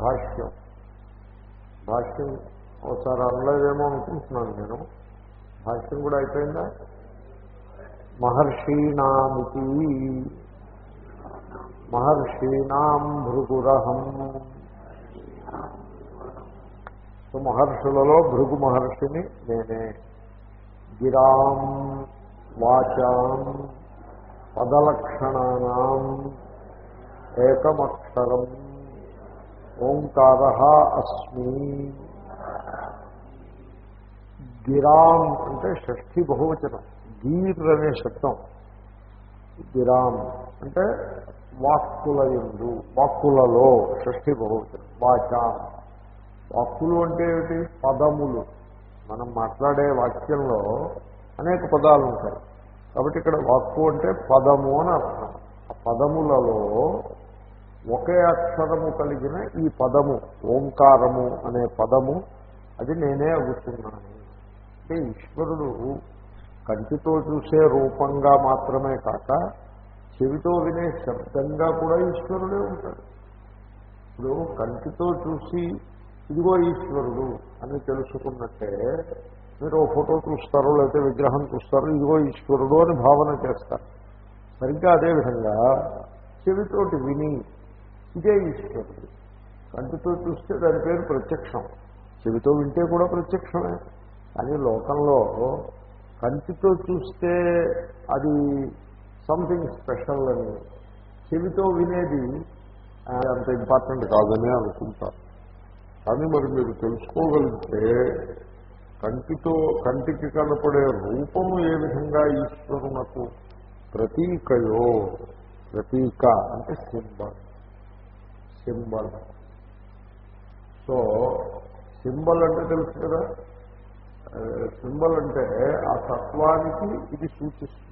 భాష్యం. భాష్యం ఒకసారి అనలేదేమో అనుకుంటున్నాను నేను. భాష్యం కూడా అయిపోయిందా? మహర్షీణామితి మహర్షీణాం భృగురహం. సో మహర్షులలో భృగు మహర్షిని నేనే. గిరాం వాచాం పదలక్షణానాం ఏకమక్షరం. ఓంకార అస్మి. గిరాం అంటే షష్ఠి బహువచనం. గీర్ అనే శబ్దం. గిరాం అంటే వాక్కుల ఎందు వాక్కులలో షష్ఠి బహువచనం. వాచ. వాక్కులు అంటే ఏమిటి? పదములు. మనం మాట్లాడే వాక్యంలో అనేక పదాలు ఉంటాయి. కాబట్టి ఇక్కడ వాక్కు అంటే పదము అని అర్థం. ఆ పదములలో ఒకే అక్షరము కలిగిన ఈ పదము ఓంకారము అనే పదము అది నేనే అవుతున్నాను అంటే ఈశ్వరుడు కంటితో చూసే రూపంగా మాత్రమే కాక చెవితో వినే శబ్దంగా కూడా ఈశ్వరుడే ఉంటాడు. ఇప్పుడు కంటితో చూసి ఇదిగో ఈశ్వరుడు అని తెలుసుకున్నట్టే మీరు ఓ ఫోటో చూస్తారో లేకపోతే విగ్రహం చూస్తారో ఇదిగో ఈశ్వరుడు అని భావన చేస్తారు. సరిగ్గా అదేవిధంగా చెవితోటి విని ఇదే ఈశ్వరుడు కంటితో చూస్తే దాని పేరు ప్రత్యక్షం. చెవితో వింటే కూడా ప్రత్యక్షమే. కానీ లోకంలో కంటితో చూస్తే అది సంథింగ్ స్పెషల్ అని. చెవితో వినేది అంత ఇంపార్టెంట్ కాదని అనుకుంటారు కానీ మరి మీరు తెలుసుకోగలిగితే కంటితో కంటికి కనపడే రూపము ఏ విధంగా ఈశ్వరునకు ప్రతీకయో ప్రతీక అంటే సింబల్ సింబల్. సో సింబల్ అంటే తెలుసు కదా? సింబల్ అంటే ఆ తత్వానికి ఇది సూచిస్తుంది.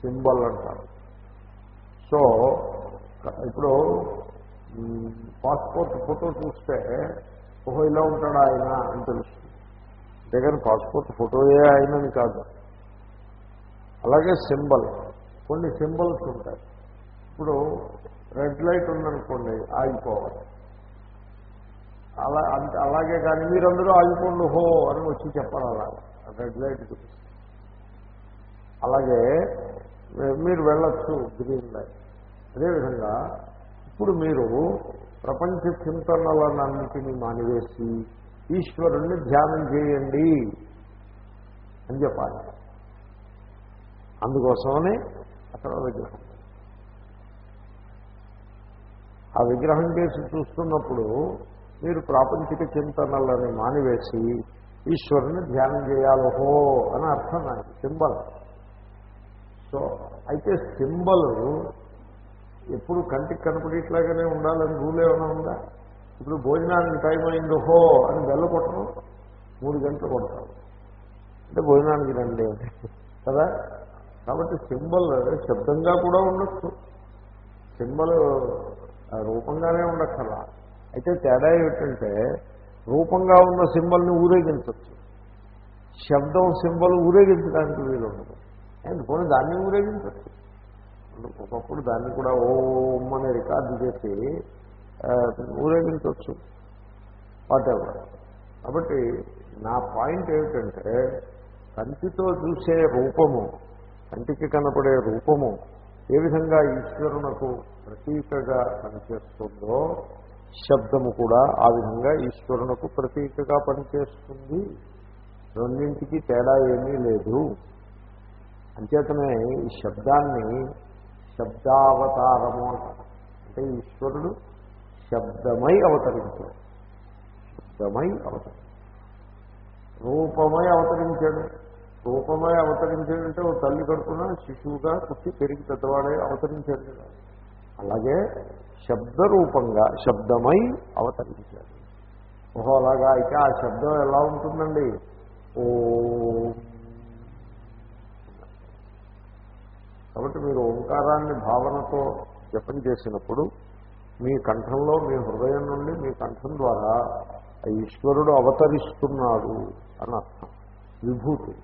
సింబల్ అంటారు. సో ఇప్పుడు పాస్పోర్ట్ ఫోటో చూస్తే ఓహో ఇలా ఉంటాడు ఆయన అని తెలుస్తుంది. అంతేగాని పాస్పోర్ట్ ఫోటోయే ఆయనని కాదు. అలాగే సింబల్. కొన్ని సింబల్స్ ఉంటాయి. ఇప్పుడు రెడ్ లైట్ ఉందనుకోండి ఆగిపోవాలి. అలా అంటే అలాగే కానీ మీరందరూ ఆగిపోండి హో అని వచ్చి చెప్పాలి అలా. రెడ్ లైట్ అలాగే మీరు వెళ్ళొచ్చు గ్రీన్ లైట్. అదేవిధంగా ఇప్పుడు మీరు ప్రపంచ చింతనలన్నింటినీ మానివేసి ఈశ్వరుణ్ణి ధ్యానం చేయండి అని చెప్పాలి. అందుకోసమని అక్కడ విగ్రహం ఆ విగ్రహం కేసి చూస్తున్నప్పుడు మీరు ప్రాపంచిక చింతనలని మానివేసి ఈశ్వరుని ధ్యానం చేయాలహో అని అర్థం నాకు సింబల్. సో అయితే సింబల్ ఎప్పుడు కంటికి కనపడేట్లాగానే ఉండాలని రూల్ ఏమైనా ఉందా? ఇప్పుడు భోజనానికి టైం అయింది హో అని బెల్ల కొట్టడం మూడు గంటలు కొడతాం. అంటే భోజనానికి రండి కదా? కాబట్టి సింబల్ శబ్దంగా కూడా ఉండొచ్చు. సింబల్ రూపంగానే ఉండక్కర్లా. అయితే తేడా ఏమిటంటే రూపంగా ఉన్న సింబల్ని ఊరేగించవచ్చు శబ్దం సింబల్ ఊరేగించడానికి వీలు ఉండదు ఎందుకని దాన్ని ఊరేగించవచ్చు ఒకప్పుడు దాన్ని కూడా ఓం అని రికార్డు చేసి ఊరేగించవచ్చు వాటెవర్ కాబట్టి నా పాయింట్ ఏమిటంటే కంటితో చూసే రూపము కంటికి కనపడే రూపము ఏ విధంగా ఈశ్వరునకు ప్రతీకగా పనిచేస్తుందో శబ్దము కూడా ఆ విధంగా ఈశ్వరునకు ప్రతీకగా పనిచేస్తుంది. రెండింటికి తేడా ఏమీ లేదు. అంచేతనే ఈ శబ్దాన్ని శబ్దావతారము అంటే ఈశ్వరుడు శబ్దమై అవతరించాడు. శబ్దమై అవతరించాడు. రూపమై అవతరించాడు. రూపమై అవతరించాడంటే ఓ తల్లి కడుపున శిశువుగా పుట్టి పెరిగి పెద్దవాడే అవతరించాడు కదా. అలాగే శబ్దరూపంగా శబ్దమై అవతరించాడు. ఓహో అలాగా. అయితే ఆ శబ్దం ఎలా ఉంటుందండి? ఓ. కాబట్టి మీరు ఓంకారాన్ని భావనతో జపం చేసినప్పుడు మీ కంఠంలో మీ హృదయం నుండి మీ కంఠం ద్వారా ఈశ్వరుడు అవతరిస్తున్నాడు అని అర్థం. విభూతి.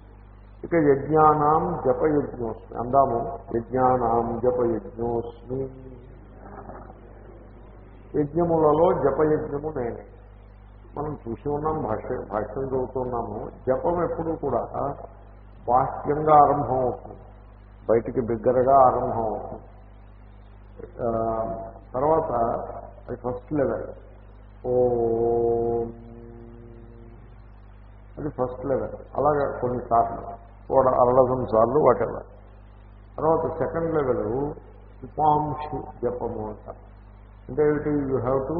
ఇక యజ్ఞానాం జపయజ్ఞోస్మి. అందాము. యజ్ఞానాం జపయజ్ఞోస్మి. యజ్ఞములలో జపయజ్ఞము నేనే. మనం చూసి ఉన్నాం భాష్య భాష్యం చదువుతున్నాము జపం ఎప్పుడు కూడా బాహ్యంగా ఆరంభం అవుతుంది బయటికి బిగ్గరగా ఆరంభం అవుతుంది తర్వాత అది ఫస్ట్ లెవెల్. ఓ. అది ఫస్ట్ లెవెల్. అలాగే కొన్నిసార్లు. కూడా అరడజన్ సార్లు వాటెవర్ తర్వాత సెకండ్ లెవెల్ ఉపాంశు జపము అంటారు. అంటే ఏమిటి? You have to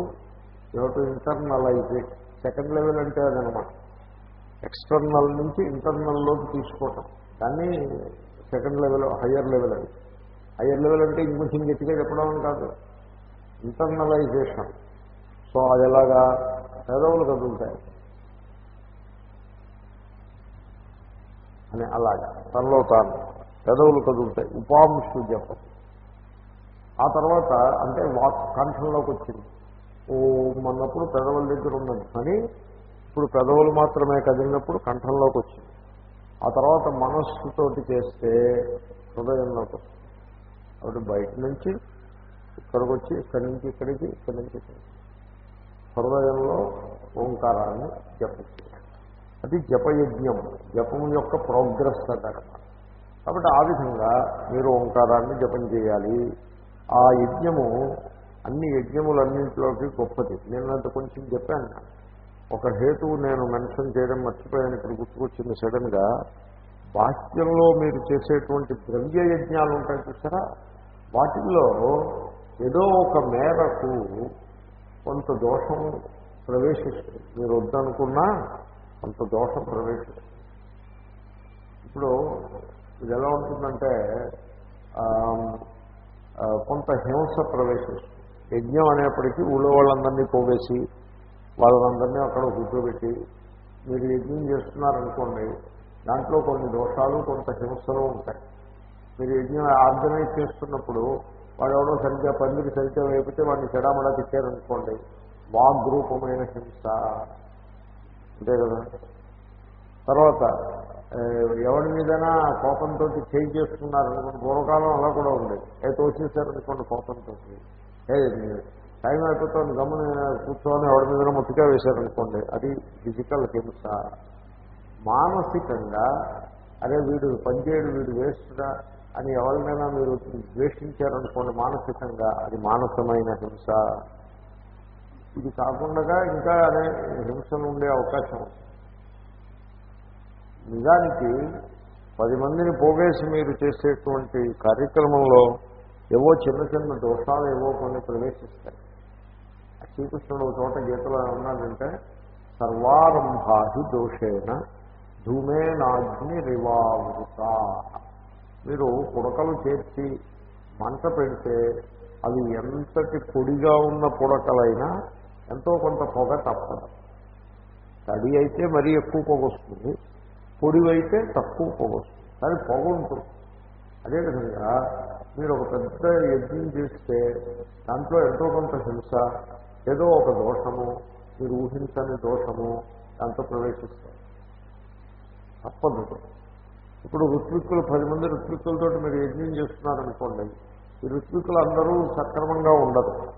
you have to internalise it second level అంటే అదనమాట. ఎక్స్టర్నల్ నుంచి ఇంటర్నల్లోకి తీసుకోవటం. దాన్ని సెకండ్ లెవెల్ హయ్యర్ లెవెల్ అది హయ్యర్ లెవెల్ అంటే ఇంకొంచెం గట్టిగా చెప్పడం కాదు. ఇంటర్నలైజేషన్ సో అది ఎలాగా? పెదవులు కదులుతాయి అని అలాగా. తనలో తాను పెదవులు కదులుతాయి. ఉపాంశు జపం ఆ తర్వాత అంటే వాక్ కంఠంలోకి వచ్చింది. ఓం అన్నప్పుడు పెదవుల దగ్గర ఉన్నది. కానీ ఇప్పుడు పెదవులు మాత్రమే కదిలినప్పుడు కంఠంలోకి వచ్చింది. ఆ తర్వాత మనస్సుతోటి చేస్తే హృదయంలోకి వస్తుంది. కాబట్టి బయట నుంచి ఇక్కడికి వచ్చి ఇక్కడి నుంచి ఇక్కడికి ఇక్కడి నుంచి ఇక్కడికి. హృదయంలో ఓంకారాన్ని జపం అది జపయజ్ఞం. జపం యొక్క ప్రోగ్రెస్ అన్నమాట కాబట్టి ఆ విధంగా మీరు ఓంకారాన్ని జపం చేయాలి. ఆ యజ్ఞము అన్ని యజ్ఞములన్నింటిలోకి గొప్పది. నేను అంత కొంచెం చెప్పాను. ఒక హేతువు నేను మెన్షన్ చేయడం మర్చిపోయాను. ఇక్కడ గుర్తుకొచ్చింది సడన్గా బాహ్యంలో మీరు చేసేటువంటి ద్రవ్య యజ్ఞాలు ఉంటాయి చూసారా? వాటిల్లో ఏదో ఒక మేరకు కొంత దోషం ప్రవేశిస్తుంది. మీరు వద్దనుకున్నా అంత దోష ప్రవేశం. ఇప్పుడు ఇది ఎలా ఉంటుందంటే కొంత హింస ప్రవేశిస్తుంది యజ్ఞం అనేప్పటికీ ఊళ్ళో వాళ్ళందరినీ పోవేసి వాళ్ళందరినీ అక్కడ కూర్చోబెట్టి మీరు యజ్ఞం చేస్తున్నారనుకోండి దాంట్లో కొన్ని దోషాలు కొంత హింసలు ఉంటాయి. మీరు యజ్ఞం ఆర్గనైజ్ చేస్తున్నప్పుడు వాడెవడో సరిగ్గా పందిరి సరిగ్గా వేపితే వాడిని చెడామడా తిట్టారనుకోండి వాగ్రూపమైన హింస. అంతే కదా? తర్వాత ఎవరి మీదైనా కోపంతో చేయి చేస్తున్నారనుకోండి పూర్వకాలం అలా కూడా ఉండేది ఏ వచ్చేసారనుకోండి కోపంతో టైం అయిపోతుంది. గమ్మున కూర్చొని ఎవరి మీద ముట్టుగా వేశారనుకోండి అది ఫిజికల్ హింస. మానసికంగా అరే వీడు పనిచేయడు వీడు వేస్ట్గా అని ఎవరినైనా మీరు ద్వేషించారనుకోండి మానసికంగా అది మానసమైన హింస. ఇది కాకుండా ఇంకా అనే హింసలు ఉండే అవకాశం. ఉంది నిజానికి పది మందిని పోగేసి మీరు చేసేటువంటి కార్యక్రమంలో ఏవో చిన్న చిన్న దోషాలు ఏవో కొన్ని ప్రవేశిస్తాయి. శ్రీకృష్ణుడు ఒక చోట గీతలో ఉన్నాడంటే సర్వారంభాహి దోషేణ ధూమేనాగ్ని రివావృత మీరు పుడకలు చేర్చి మంట పెడితే అవి ఎంతటి పొడిగా ఉన్న పుడకలైనా ఎంతో కొంత పొగ తప్పదు. తడి అయితే మరీ ఎక్కువ పొగ వస్తుంది పొడివైతే తక్కువ పొగ వస్తుంది. కానీ పొగ ఉంటుంది. అదేవిధంగా మీరు ఒక పెద్ద యజ్ఞం చేస్తే దాంట్లో ఎంతో కొంత హింస ఏదో ఒక దోషము మీరు ఊహించని దోషము దాంతో ప్రవేశిస్తారు తప్పదు. ఇప్పుడు ఋత్విక్కులు పది మంది ఋత్విక్కులతో మీరు యజ్ఞం చేస్తున్నారనుకోండి ఈ ఋత్విక్కులు అందరూ సక్రమంగా ఉండదు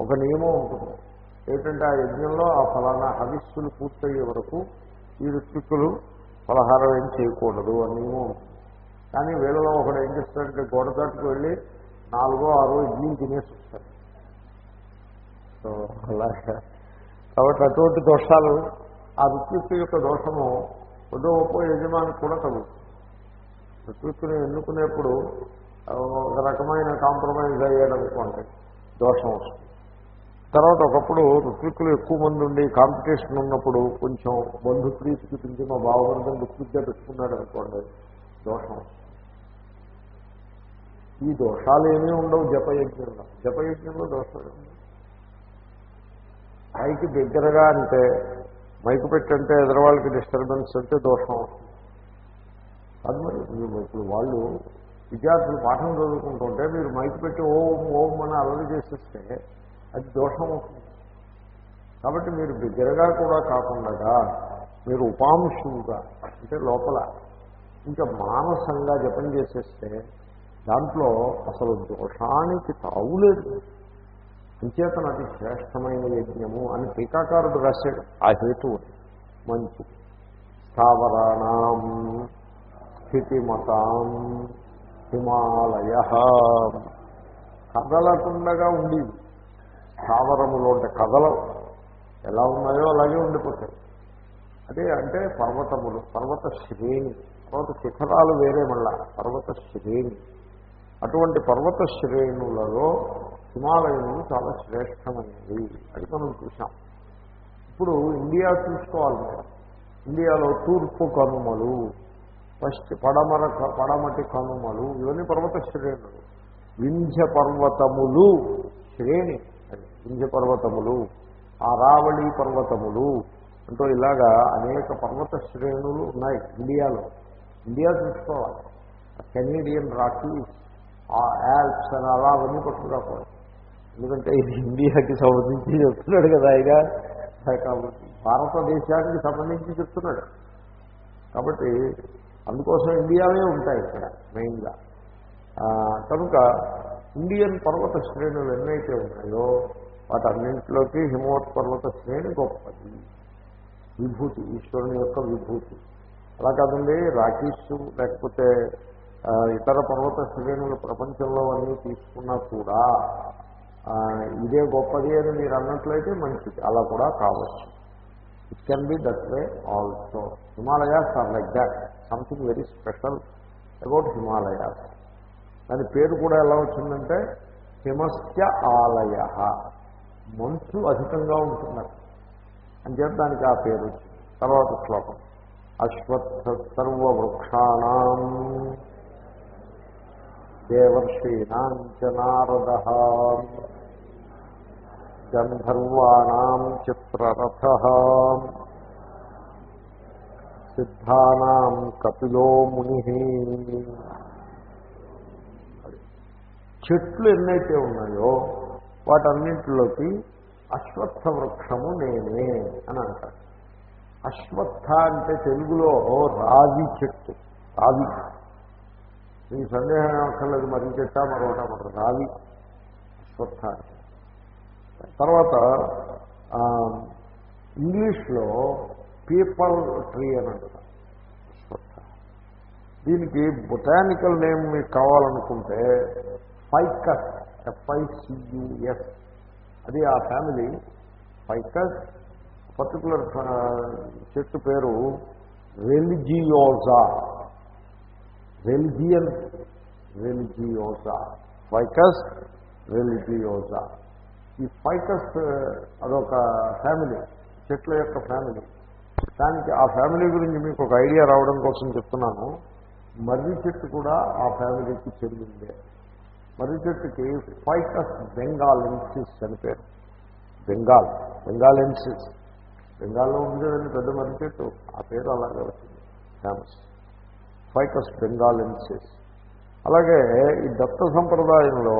ఒక నియమం ఉంటుంది. ఏంటంటే ఆ యజ్ఞంలో ఆ ఫలానా హవిస్సులు పూర్తయ్యే వరకు ఈ ఋత్విక్కులు ఫలహారం ఏం చేయకూడదు అని కానీ వీళ్ళలో ఒకడు ఏం చేస్తాడంటే గోడ దాటుకు వెళ్ళి నాలుగో ఆరో ఇడ్లీ తినేసి వస్తాడు. సో అలాగా. కాబట్టి అటువంటి దోషాలు ఆ ఋత్విక్కు యొక్క దోషము కొద్దో గొప్ప యజమానికి కూడా కలుగుతుంది ఋత్విక్కుని ఎన్నుకునేప్పుడు ఒక రకమైన కాంప్రమైజ్ అయ్యాడనుకోండి దోషం వస్తుంది. తర్వాత ఒకప్పుడు ఋత్విక్కులు ఎక్కువ మంది ఉండి కాంపిటీషన్ ఉన్నప్పుడు కొంచెం బంధుప్రీతి చూపించి మా బావమరిదని ఋత్విక్గా పెట్టుకున్నాడు అనుకోండి దోషం. ఈ దోషాలు ఏమీ ఉండవు జపయజ్ఞంలో. జపయజ్ఞంలో దోషాలు ఉండవు. పైకి దగ్గరగా అంటే మైకు పెట్టంటే ఎదరవాళ్ళకి డిస్టర్బెన్స్ అంటే దోషం. అది మరి ఇప్పుడు వాళ్ళు విద్యార్థులు పాఠం చదువుకుంటుంటే మీరు మైకు పెట్టి ఓం ఓం అని అలరి చేసేస్తే అది దోషం అవుతుంది. కాబట్టి మీరు బిగ్గరగా కూడా కాకుండా మీరు ఉపాంశువుగా అంటే లోపల ఇంకా మానసంగా జపం చేసేస్తే దాంట్లో అసలు దోషానికి తావులేదు అంచేతన అది శ్రేష్టమైన యజ్ఞము అని టీకాకారుడు రాశాడు. ఆ హేతువు మంచి. స్థావరాణం స్థితిమతాం హిమాలయ. కదలకుండగా ఉండేది స్థావరములు అంటే కథలు ఎలా ఉన్నాయో అలాగే ఉండిపోతాయి. అదే అంటే పర్వతములు పర్వత శ్రేణి పర్వత శిఖరాలు వేరే మళ్ళా పర్వత శ్రేణి. అటువంటి పర్వత శ్రేణులలో హిమాలయములు చాలా శ్రేష్టమైనవి అది మనం చూసాం ఇప్పుడు ఇండియా చూసుకోవాలి. మనం ఇండియాలో తూర్పు కనుమలు పశ్చి పడమర పడమటి కనుమలు ఇవన్నీ పర్వత శ్రేణులు. వింధ్య పర్వతములు శ్రేణి. అది పర్వతములు ఆరావళి పర్వతములు అంటూ ఇలాగా అనేక పర్వత శ్రేణులు ఉన్నాయి ఇండియాలో. ఇండియా చూసుకోవాలి. కెనేడియన్ రాకీస్ ఆ యాప్స్ అని అలా అవన్నీ పట్టుకురాకూడదు. ఎందుకంటే ఇది ఇండియాకి సంబంధించి చెప్తున్నాడు కదా ఆయన. కాబట్టి భారతదేశానికి సంబంధించి చెప్తున్నాడు. కాబట్టి అందుకోసం ఇండియావే ఉంటాయి ఇక్కడ మెయిన్గా. కనుక ఇండియన్ పర్వత శ్రేణులు ఎన్నైతే ఉన్నాయో వాటన్నింటిలోకి అన్నింటిలోకి హిమోత్పర్వత శ్రేణి గొప్పది. విభూతి ఈశ్వరుని యొక్క విభూతి. అలా కాదండి రాకీస్ లేకపోతే ఇతర పర్వత శ్రేణులు ప్రపంచంలో అన్నీ తీసుకున్నా కూడా ఇదే గొప్పది అని మీరు అన్నట్లయితే మంచిది. అలా కూడా కావచ్చు. It can be that way also Himalayas are like that. Something very special about Himalayas. దాని పేరు కూడా ఎలా వచ్చిందంటే హిమస్య ఆలయ. మంచు అధికంగా ఉంటున్నారు అని చెప్పి దానికి ఆ పేరు తర్వాత శ్లోకం. అశ్వత్థ సర్వవృక్షాణం దేవర్షీణాం చ గంధర్వాణం చిత్రరథ సిద్ధానాం కపిలో ముని చెట్లు ఎన్నైతే ఉన్నాయో వాటన్నింటిలోకి అశ్వత్థ వృక్షము నేనే అని అంటారు. అశ్వత్థ అంటే తెలుగులో రావి చెట్టు రావి. ఈ సందేహం అక్కర్లేదు మరి చెట్టా మరొకట మరి రావి. అశ్వత్థ తర్వాత ఇంగ్లీష్లో పీపల్ ట్రీ అని అంటారు. అశ్వత్థ. దీనికి బొటానికల్ నేమ్ మీకు కావాలనుకుంటే ఫైకస్. ఎఫ్ఐసియుఎస్ అది ఆ ఫ్యామిలీ ఫైకస్ పర్టికులర్ చెట్టు పేరు రెలిజియోజా రెలిజియన్ రెలిజియోజా ఫైకస్ రెలిజియోజా ఈ ఫైకస్ uh, అదొక ఫ్యామిలీ చెట్ల యొక్క ఫ్యామిలీ దానికి ఆ ఫ్యామిలీ గురించి మీకు ఒక ఐడియా రావడం కోసం చెప్తున్నాను. మర్రి చెట్టు కూడా ఆ ఫ్యామిలీకి చెందిందే. మర్రి చెట్టుకి ఫైకస్ బెంగాలెన్సిస్ అని పేరు. బెంగాల్ బెంగాలెన్సిస్ బెంగాల్లో ఉంది కదండి పెద్ద మర్రి చెట్టు ఆ పేరు అలాగే వచ్చింది. ఫేమస్. ఫైకస్ బెంగాలెన్సిస్ అలాగే ఈ దత్త సంప్రదాయంలో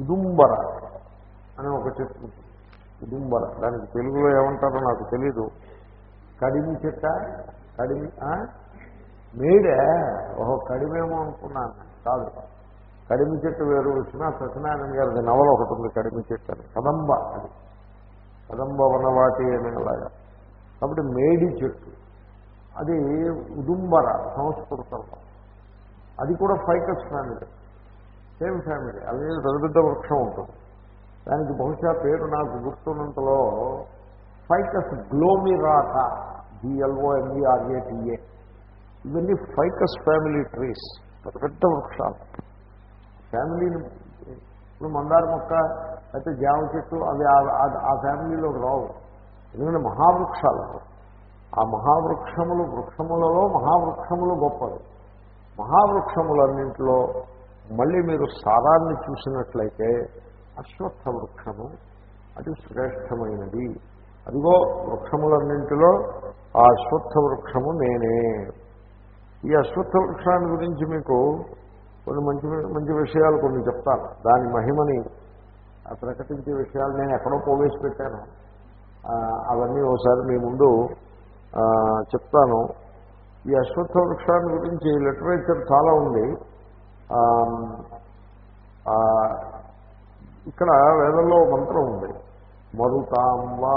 ఉదుంబర అని ఒక చెట్టు ఉంటుంది. ఉదుంబర దానికి తెలుగులో ఏమంటారో నాకు తెలీదు. కడిమి చెట్ట కడిమి మేడే? ఓహో కడిమేమో అనుకున్నాను. కాదు. కడిమి చెట్టు వేరు వచ్చిన సత్యనారాయణ గారి నవల ఒకటి ఉంది కడిమి చెట్టు అని. కదంబ అది. కదంబ వనవాటి అనేలాగా కాబట్టి మేడి చెట్టు. అది ఉదుంబర సంస్కృతంలో అది కూడా ఫైకస్ ఫ్యామిలీ. Same family. అది పెద్ద పెద్ద వృక్షం ఉంటుంది. దానికి బహుశా పేరు నాకు గుర్తున్నంతలో ఫైకస్ గ్లోమిరాట డిఎల్ఓఎంఈఆర్ఏటిఏ ఇవన్నీ ఫైకస్ ఫ్యామిలీ ట్రీస్. పెద్ద పెద్ద వృక్షాలు. ఫ్యామిలీని ఇప్పుడు మందార మొక్క అయితే జామ చెట్టు అవి ఆ ఫ్యామిలీలోకి రావు. ఎందుకంటే మహావృక్షాలు ఆ మహావృక్షములు వృక్షములలో మహావృక్షములు గొప్పది మహావృక్షములన్నింటిలో మళ్ళీ మీరు సారాన్ని చూసినట్లయితే అశ్వత్థ వృక్షము అది శ్రేష్టమైనది. అదిగో వృక్షములన్నింటిలో ఆ అశ్వత్థ వృక్షము నేనే. ఈ అశ్వత్థ వృక్షాన్ని గురించి మీకు కొన్ని మంచి మంచి విషయాలు కొన్ని చెప్తాను. దాని మహిమని ప్రకటించే విషయాలు నేను ఎక్కడో పోవేసి పెట్టాను. అవన్నీ ఒకసారి మీ ముందు చెప్తాను. ఈ అశ్వత్థ వృక్షాన్ని గురించి లిటరేచర్ చాలా ఉంది. ఇక్కడ వేదంలో మంత్రం ఉంది. మరుతాం వా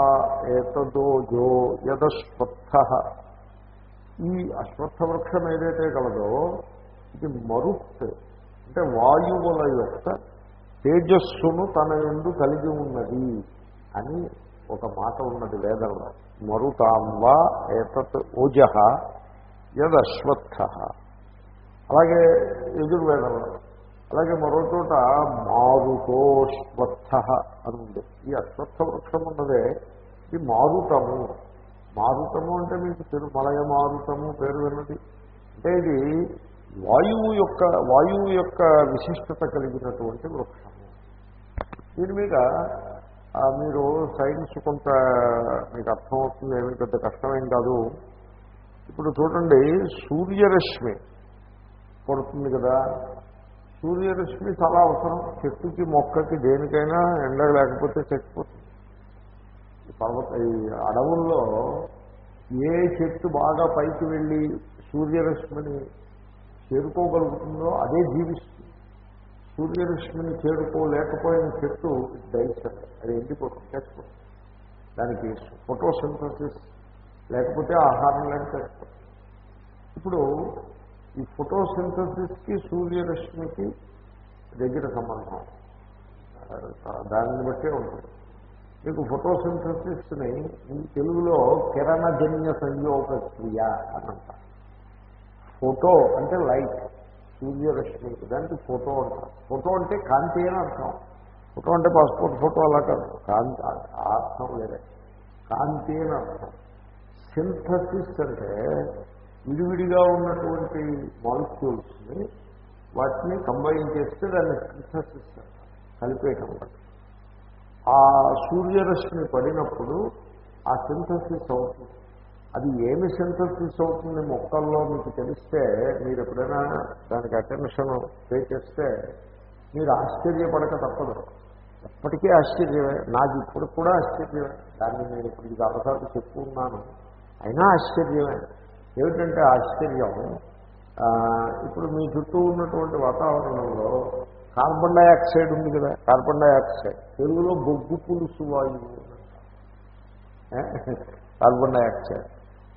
ఏతదోజో యదశ్వత్థ. ఈ అశ్వత్థ వృక్షం ఏదైతే కలదో ఇది మరుత్. అంటే వాయువుల యొక్క తేజస్సును తన ఎందు కలిగి ఉన్నది అని ఒక మాట ఉన్నది వేదంలో. మరుతాంబా ఏతత్ ఓజ యదశ్వత్థ. అలాగే యజుర్వేదంలో. అలాగే మరో చోట మారుతోశ్వత్థ అని ఉంది. ఈ అశ్వత్థ వృక్షం ఉన్నదే ఇది మారుతము. మారుతము అంటే మీకు తిరుమలయ మారుతము పేరు విన్నది. అంటే ఇది వాయువు యొక్క వాయువు యొక్క విశిష్టత కలిగినటువంటి వృక్షము దీని మీద మీరు సైన్స్ కొంత మీకు అర్థమవుతుంది ఏమి పెద్ద కష్టమేం కాదు. ఇప్పుడు చూడండి సూర్యరశ్మి పడుతుంది కదా. సూర్యరశ్మి చాలా అవసరం. చెట్టుకి మొక్కకి దేనికైనా ఎండ లేకపోతే చచ్చిపోతుంది. పర్వత ఈ అడవుల్లో ఏ చెట్టు బాగా పైకి వెళ్ళి సూర్యరశ్మిని చేరుకోగలుగుతుందో అదే జీవిస్తుంది. సూర్యరశ్మిని చేరుకోలేకపోయిన చెట్టు దైసం అది ఎండిపోతుంది చచ్చిపోతుంది. దానికి ఫోటోసింథసిస్ లేకపోతే ఆహారం లేక చచ్చిపోతుంది. ఇప్పుడు ఈ ఫోటోసింథసిస్కి సూర్యరశ్మికి దగ్గర సంబంధం. దానిని బట్టే ఉంటుంది. మీకు ఫోటోసింథసిస్ని తెలుగులో కిరణజన్య సంయోగ క్రియ అని అంటారు. ఫోటో అంటే లైట్. సూర్యరశ్మి దానికి ఫోటో అంటారు. ఫోటో అంటే కాంతి అని అర్థం. ఫోటో అంటే పాస్పోర్ట్ ఫోటో అలా కాదు. కాంతి అర్థం లేదే కాంతి అని అర్థం. సింథసిస్ అంటే విడివిడిగా ఉన్నటువంటి మాలిక్యూల్స్ని వాటిని కంబైన్ చేస్తే దాన్ని సింథసిస్ అంటారు. కలిపేయటం ఆ సూర్యరశ్మి పడినప్పుడు ఆ సింథసిస్ అవుతుంది. అది ఏమి సింథసిస్ అవుతుంది మొక్కల్లో మీకు తెలిస్తే మీరు ఎప్పుడైనా దానికి అటెన్షన్ పే చేస్తే మీరు ఆశ్చర్యపడక తప్పదు. ఎప్పటికీ ఆశ్చర్యమే. నాకు ఇప్పుడు కూడా ఆశ్చర్యమే. దాన్ని నేను ఇప్పుడు ఇది అవసరం చెప్పుకున్నాను అయినా ఆశ్చర్యమే. ఏమిటంటే ఆశ్చర్యం? ఇప్పుడు మీ చుట్టూ ఉన్నటువంటి వాతావరణంలో కార్బన్ డైఆక్సైడ్ ఉంది కదా. కార్బన్ డైఆక్సైడ్ తెలుగులో బొగ్గు పులుసు వాయువు కార్బన్ డైఆక్సైడ్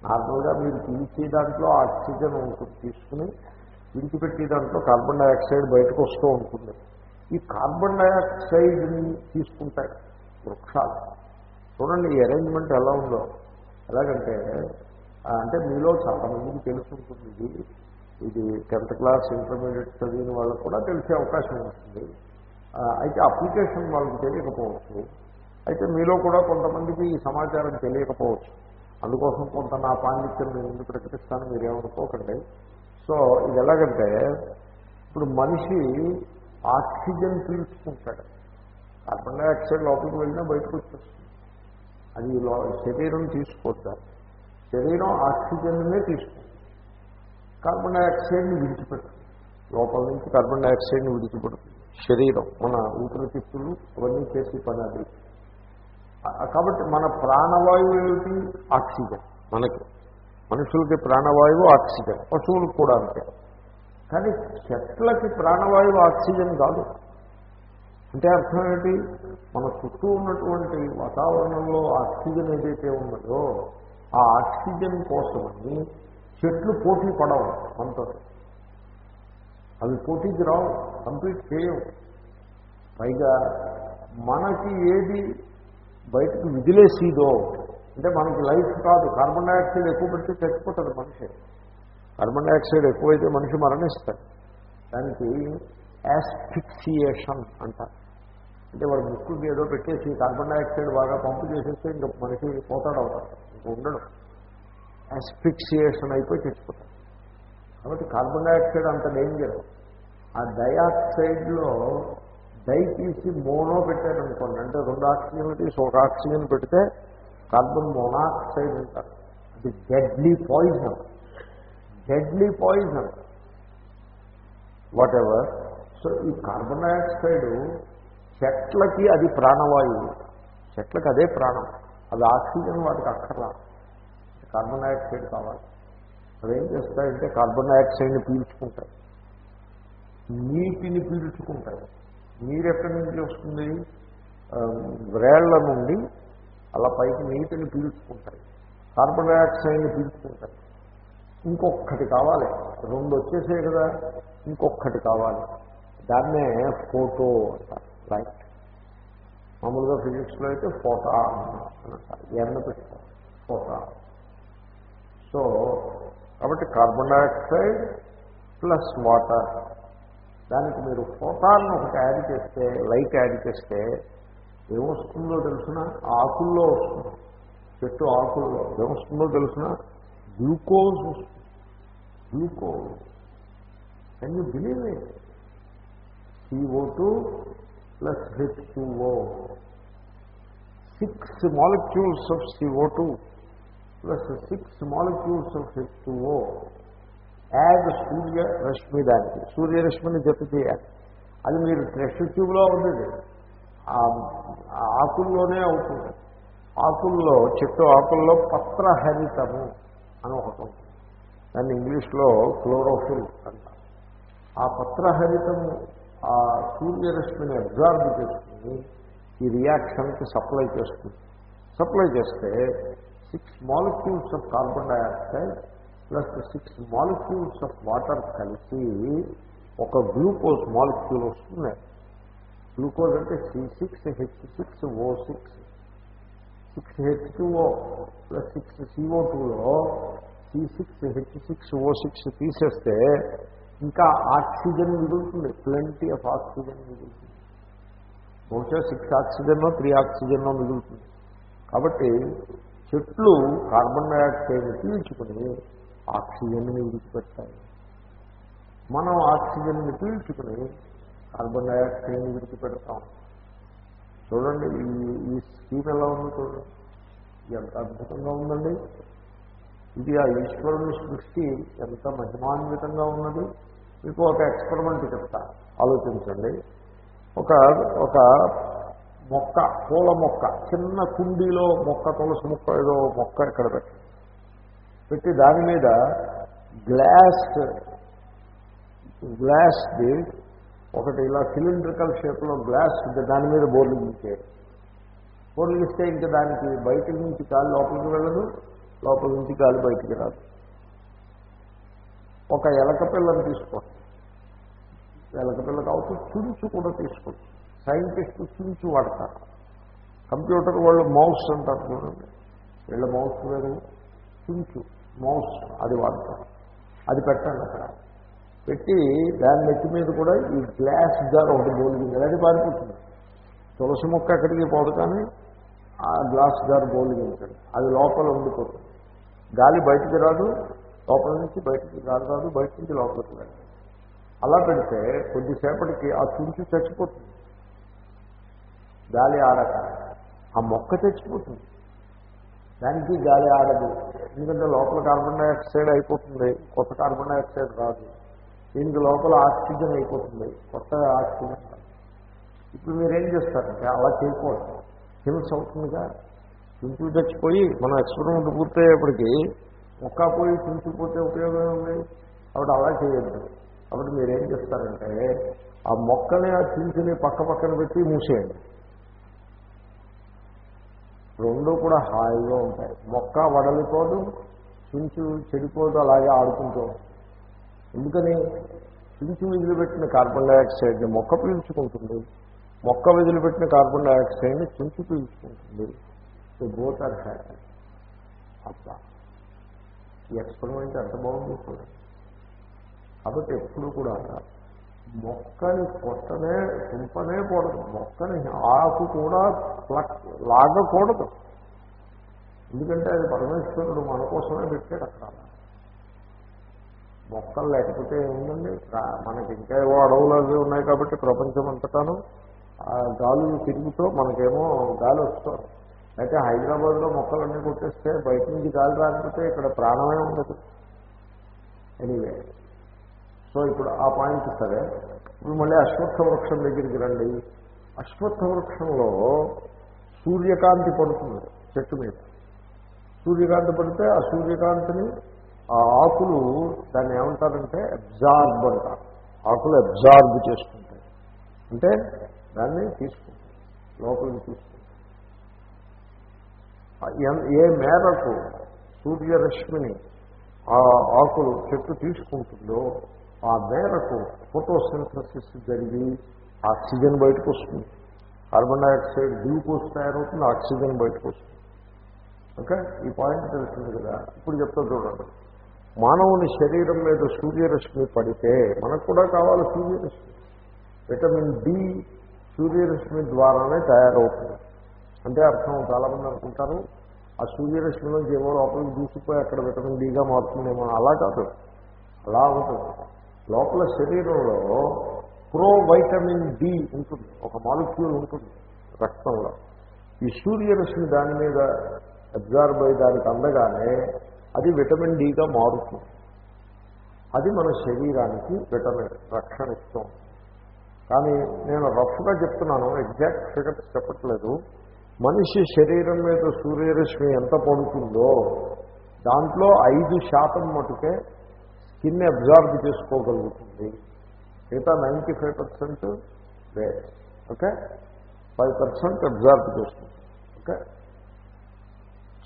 నార్మల్గా మీరు పీల్చే దాంట్లో ఆక్సిజన్ ఉంటుంది. తీసుకుని విడిచిపెట్టే దాంట్లో కార్బన్ డైఆక్సైడ్ బయటకు వస్తూ ఉంటుంది. ఈ కార్బన్ డైఆక్సైడ్ని తీసుకుంటాయి వృక్షాలు. చూడండి ఈ అరేంజ్మెంట్ ఎలా ఉందో. ఎలాగంటే అంటే మీలో చాలామందికి తెలుసుంటుంది ఇది. ఇది టెన్త్ క్లాస్ ఇంటర్మీడియట్ చదివిన వాళ్ళకు కూడా తెలిసే అవకాశం ఉంటుంది. అయితే అప్లికేషన్ వాళ్ళకి తెలియకపోవచ్చు. అయితే మీలో కూడా కొంతమందికి ఈ సమాచారం తెలియకపోవచ్చు. అందుకోసం కొంత నా పాండిత్యం నేను ముందు ప్రకటిస్తాను మీరేమనుకోకండి. సో ఇది ఎలాగంటే ఇప్పుడు మనిషి ఆక్సిజన్ పీల్చుకుంటాడు. కార్బన్ డైఆక్సైడ్ లోపలికి వెళ్ళినా బయటకు వచ్చేస్తుంది. అది లో- శరీరం తీసుకొస్తారు శరీరం ఆక్సిజన్నే తీసుకుంటుంది. కార్బన్ డైఆక్సైడ్ని విడిచిపెడుతుంది. లోపల నుంచి కార్బన్ డైఆక్సైడ్ని విడిచిపెడుతుంది. శరీరం మన ఊపిరితిత్తులు అవన్నీ చేసి పని అది. కాబట్టి మన ప్రాణవాయువు ఏమిటి? ఆక్సిజన్. మనకి మనుషులకి ప్రాణవాయువు ఆక్సిజన్ పశువులకు కూడా అంతే. కానీ చెట్లకి ప్రాణవాయువు ఆక్సిజన్ కాదు. అంటే అర్థం ఏంటి? మన చుట్టూ ఉన్నటువంటి వాతావరణంలో ఆక్సిజన్ ఏదైతే ఉన్నదో ఆ ఆక్సిజన్ కోసమని చెట్లు పోటీ పడవు మనతో అవి పోటీకి రావు కంప్లీట్ చేయవు. పైగా మనకి ఏది బయటకు విదిలేసిదో. అంటే మనకి లైఫ్ కాదు. కార్బన్ డైఆక్సైడ్ ఎక్కువ పెడితే చచ్చిపోతుంది మనిషి. కార్బన్ డైఆక్సైడ్ ఎక్కువైతే మనిషి మరణిస్తాడు. దానికి యాస్ఫిక్సియేషన్ అంటారు అంటే వాడు ముక్కుకి ఏదో పెట్టేసి కార్బన్ డైఆక్సైడ్ బాగా పంపు చేసేస్తే ఇంకా మనిషి పోతాడు అవుతాడు. ఇంకా ఉండడు. యాస్ఫిక్సియేషన్ అయిపోయి చచ్చిపోతాడు. కాబట్టి కార్బన్ డైఆక్సైడ్ అంత డేంజర్ ఆ డైఆక్సైడ్లో డై తీసి మోనో పెట్టారనుకోండి అంటే రెండు ఆక్సిజన్లు తీసి ఒక ఆక్సిజన్ పెడితే కార్బన్ మోనాక్సైడ్ అంటారు. అది deadly poison deadly poison whatever so ఈ కార్బన్ డైఆక్సైడ్ చెట్లకి అది ప్రాణవాయువు. చెట్లకి అదే ప్రాణం. అది ఆక్సిజన్ వాటికి అక్కర్లా. కార్బన్ డైఆక్సైడ్ కావాలి. అవేం చేస్తాయంటే కార్బన్ డైఆక్సైడ్ని పీల్చుకుంటాయి. నీటిని పీల్చుకుంటాయి. నీరు ఎక్కడి నుంచి వస్తుంది? వ్రేళ్ళ నుండి అలా పైకి నీటిని పీల్చుకుంటాయి. కార్బన్ డైఆక్సైడ్ని పీల్చుకుంటాయి. ఇంకొక్కటి కావాలి. రెండు వచ్చేసాయి కదా. ఇంకొక్కటి కావాలి. దాన్నే ఫోటో అంటారు. లైట్ మామూలుగా ఫిజిక్స్లో అయితే ఫోటా అంటారు. ఎన్న పెట్టుకోవాలి. ఫోటా. సో కాబట్టి కార్బన్ డైఆక్సైడ్ ప్లస్ వాటర్. దానికి మీరు ఫోటాన్ ఒకటి యాడ్ చేస్తే లైట్ యాడ్ చేస్తే ఏమొస్తుందో తెలిసిన? ఆకుల్లో వస్తుంది. చెట్టు ఆకుల్లో. ఏమొస్తుందో తెలిసిన? గ్లూకోజ్ వస్తుంది. Glucose. Can you believe it C O two plus H two O six molecules of C O two plus six molecules of H two O as సూర్య రశ్మి దానికి. సూర్యరశ్మిని జత చేయాలి. అది మీరు టెస్ట్ ట్యూబ్లో ఉండేది. ఆ ఆకుల్లోనే అవుతుంది. ఆకుల్లో చెట్టు ఆకుల్లో పత్రహరితము అని ఒకటి ఉంటుంది. దాన్ని ఇంగ్లీష్లో క్లోరోఫిల్ అంటారు. ఆ పత్రహరితము ఆ సూర్యరశ్మిని అబ్జార్బ్ చేసుకుని ఈ రియాక్షన్కి సప్లై చేస్తుంది. సప్లై చేస్తే six molecules of carbon dioxide plus six molecules of water కలిసి ఒక గ్లూకోజ్ మాలిక్యూల్ వస్తుంది. గ్లూకోజ్ అంటే C six H six O six. Six H two O plus six C O టూలో C six H six O six తీసేస్తే ఇంకా oxygen మిగులుతుంది. Plenty of oxygen మిగులుతుంది. బహుశా సిక్స్ ఆక్సిజన్ త్రీ ఆక్సిజన్ మిగులుతుంది. కాబట్టి చెట్లు కార్బన్ డైఆక్సైడ్ పీల్చుకుని ఆక్సిజన్ని విడిచిపెట్టాలి. మనం ఆక్సిజన్ని పీల్చుకుని కార్బన్ డైఆక్సైడ్ని విడిచిపెడతాం. చూడండి ఈ ఈ స్కీమ్ ఎలా ఉందో చూడండి. ఎంత అద్భుతంగా ఉందండి. ఇది ఆ ఈశ్వరుని సృష్టి ఎంత మహిమాన్వితంగా ఉన్నది. మీకు ఒక ఎక్స్పెరిమెంట్ చెప్తా. ఆలోచించండి. ఒక ఒక మొక్క పూల మొక్క చిన్న కుండీలో మొక్క తులసి మొక్క ఏదో మొక్క ఇక్కడ పెట్టి. పెట్టి దాని మీద గ్లాస్ గ్లాస్ది ఒకటి ఇలా సిలిండ్రికల్ షేప్లో గ్లాస్ దాని మీద బోర్లింగ్ గీసే బోర్లు ఇస్తే ఇంకా దానికి బయట నుంచి కాలు లోపలికి వెళ్ళదు లోపల నుంచి కాలు బయటికి రాదు. ఒక ఎలక పిల్లని తీసుకోండి. ఎలక పిల్ల కావచ్చు చుంచు కూడా తీసుకోవచ్చు సైంటిస్ట్ చుంచు వాడతారు. కంప్యూటర్ వాళ్ళు మౌస్ అంటారు చూడండి. వీళ్ళ మౌస్ వేరు. చుంచు మౌస్ అది వాడతారు అది పెట్టండి అక్కడ. పెట్టి దాని నెత్తి మీద కూడా ఈ గ్లాస్ జార్ ఒకటి బోలిగింది అది పారిపోతుంది. తులసి మొక్క అక్కడికి పోదు కానీ ఆ గ్లాస్ జార్ బోలిగించండి అది లోపల ఉండిపోతుంది. గాలి బయటికి రాదు లోపల నుంచి బయటికి గాలి రాదు బయట నుంచి లోపలికి రాదు. అలా పెడితే కొద్దిసేపటికి ఆ చుంచు చచ్చిపోతుంది. గాలి ఆడక ఆ మొక్క చచ్చిపోతుంది. దానికి గాలి ఆడదు. ఎందుకంటే లోపల కార్బన్ డైఆక్సైడ్ అయిపోతుంది. కొత్త కార్బన్ డైఆక్సైడ్ రాదు. దీనికి లోపల ఆక్సిజన్ అయిపోతుంది. కొత్త ఆక్సిజన్ ఇప్పుడు మీరేం చేస్తారంటే అలా చేయకూడదు. హింస అవుతుందిగా? చుంచు చచ్చిపోయి మన ఎక్స్పెరిమెంట్ పూర్తయ్యేప్పటికీ మొక్క పోయి చుంచుపోతే ఉపయోగం ఉంది కాబట్టి అలా చేయొద్దు. కాబట్టి మీరేం చేస్తారంటే ఆ మొక్కని ఆ చించుని పక్క పక్కన పెట్టి మూసేయండి. రెండు కూడా హాయిగా ఉంటాయి. మొక్క వడలిపోదు చుంచు చెడిపోదు అలాగే ఆడుకుంటూ ఎందుకని? చుంచు వదిలిపెట్టిన కార్బన్ డైఆక్సైడ్ని మొక్క పీల్చుకుంటుంది. మొక్క వదిలిపెట్టిన కార్బన్ డైఆక్సైడ్ని చుంచు పీల్చుకుంటుంది. సో బోత్ ఆర్ హ్యాపీ అట్లా ఈ ఎక్స్పెరిమెంట్ ఎంత బాగుంది చూడండి. కాబట్టి ఎప్పుడు కూడా మొక్కని కొట్టనే తుంపనే కూడదు మొక్కని ఆకు కూడా ప్లక్ లాగకూడదు. ఎందుకంటే అది పరమేశ్వరుడు మన కోసమే పెట్టాడు అక్కడ. మొక్కలు లేకపోతే ఏముందండి? మనకి ఇంకా ఏవో అడవులు అవి ఉన్నాయి కాబట్టి ప్రపంచం అంతటాను గాలి గాలులు తిరుగుతూ మనకేమో గాలి వస్తుంది. అయితే హైదరాబాద్లో మొక్కలన్నీ కొట్టేస్తే బయట నుంచి గాలి రాకపోతే ఇక్కడ ప్రాణమే ఉండదు. ఎనీవే సో ఇప్పుడు ఆ పాయింట్ సరే. ఇప్పుడు మళ్ళీ అశ్వత్థ వృక్షం దగ్గరికి రండి. అశ్వత్థ వృక్షంలో సూర్యకాంతి పడుతుంది చెట్టు మీద. సూర్యకాంతి పడితే ఆ సూర్యకాంతిని ఆ ఆకులు దాన్ని ఏమంటారంటే అబ్జార్బ్ అంటారు. ఆకులు అబ్జార్బ్ చేసుకుంటాయి అంటే దాన్ని తీసుకుంటాయి లోపలికి తీసుకుంటాయి ఏ మేరకు సూర్యరశ్మిని ఆ ఆకులు చెట్టు తీసుకుంటుందో ఆ మేరకు ఫోటోసింథసిస్ జరిగి ఆక్సిజన్ బయటకు వస్తుంది కార్బన్ డైఆక్సైడ్ గ్లూకోజ్ తయారవుతుంది ఆక్సిజన్ బయటకు వస్తుంది ఓకే? ఈ పాయింట్ తెలిసింది కదా. ఇప్పుడు చెప్తా చూడండి. మానవుని శరీరం మీద సూర్యరశ్మి పడితే మనకు కూడా కావాలి సూర్యరశ్మి. విటమిన్ డి సూర్యరశ్మి ద్వారానే తయారవుతుంది. అంటే అర్థం చాలామంది అనుకుంటారు ఆ సూర్యరశ్మిలో ఏమో లోపలికి దూసిపోయి అక్కడ విటమిన్ డిగా మారుతుందేమో అలా కాదు. అలా ఉంటుంది. లోపల శరీరంలో ప్రో వైటమిన్ డి ఉంటుంది. ఒక మాలిక్యూల్ ఉంటుంది రక్తంలో. ఈ సూర్యరశ్మి దాని మీద అబ్జార్బ్ అయ్యి దానికి అందగానే అది విటమిన్ డిగా మారుతుంది. అది మన శరీరానికి విటమిన్ రక్షణ ఇస్తాం కానీ నేను రఫ్గా చెప్తున్నాను ఎగ్జాక్ట్ ఫిగర్స్ చెప్పట్లేదు. మనిషి శరీరం మీద సూర్యరశ్మి ఎంత పడుతుందో దాంట్లో ఐదు శాతం మటుకే స్కిన్ అబ్జార్బ్ చేసుకోగలుగుతుంది. మిగతా ninety five percent waste okay? Five percent absorb చేసుకుంటుంది ఓకే?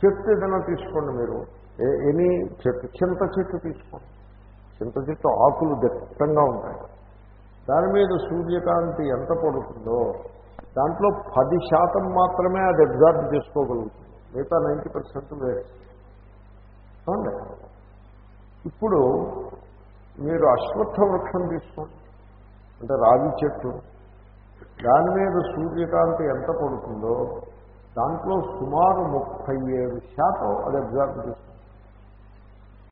చెట్టు ఏదైనా తీసుకోండి మీరు. ఏ- ఎనీ చెట్టు చింత చెట్టు తీసుకోండి. చింత చెట్టు ఆకులు దట్టంగా ఉంటాయి. దాని మీద సూర్యకాంతి ఎంత పడుతుందో దాంట్లో పది శాతం మాత్రమే అది అబ్జార్బ్ చేసుకోగలుగుతుంది. మిగతా నైంటీ పర్సెంట్ వేస్ట్ అవునండి. ఇప్పుడు మీరు అశ్వత్థ వృక్షం తీసుకోండి. అంటే రాగి చెట్టు. దాని మీద సూర్యకాంతి ఎంత పడుతుందో దాంట్లో సుమారు ముప్పై ఏడు శాతం అది అబ్జర్వ్ చేస్తుంది.